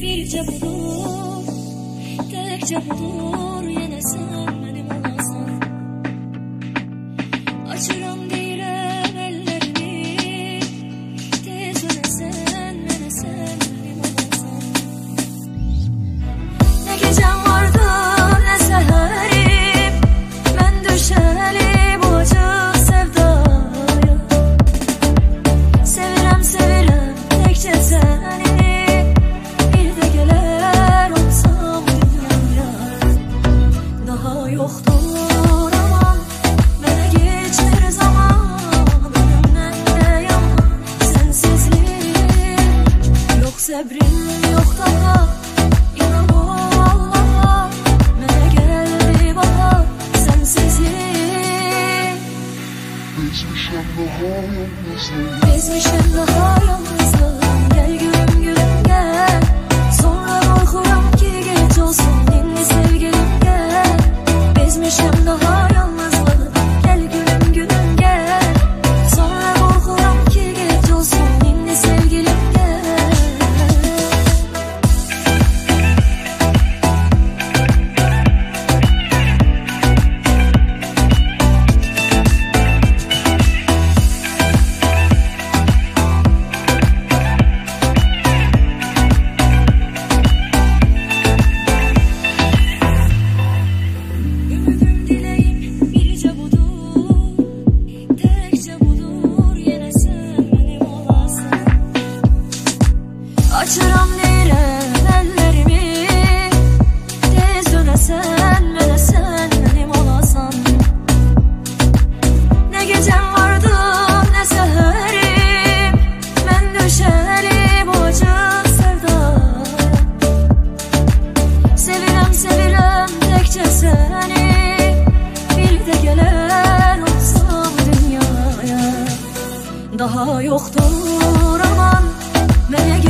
bircə budur Təkcə budur yenə sən mənim olasan Açıram səbrim, yox daha İnan o Allah'a. Mənə gəldi bahar Sensizlik. Bezmişəm daha yalnızlığım Bezmişim daha yalnızlığım Açıram deyirəm əllərimi Tez sən mənim olasan Nə gecəm vardı nə səhərim Mən düşəli bu acı sevdaya Sevirəm, sevirəm təkcə səni Bir də gələr olsam dünyaya. Daha yoxdur aman Mənə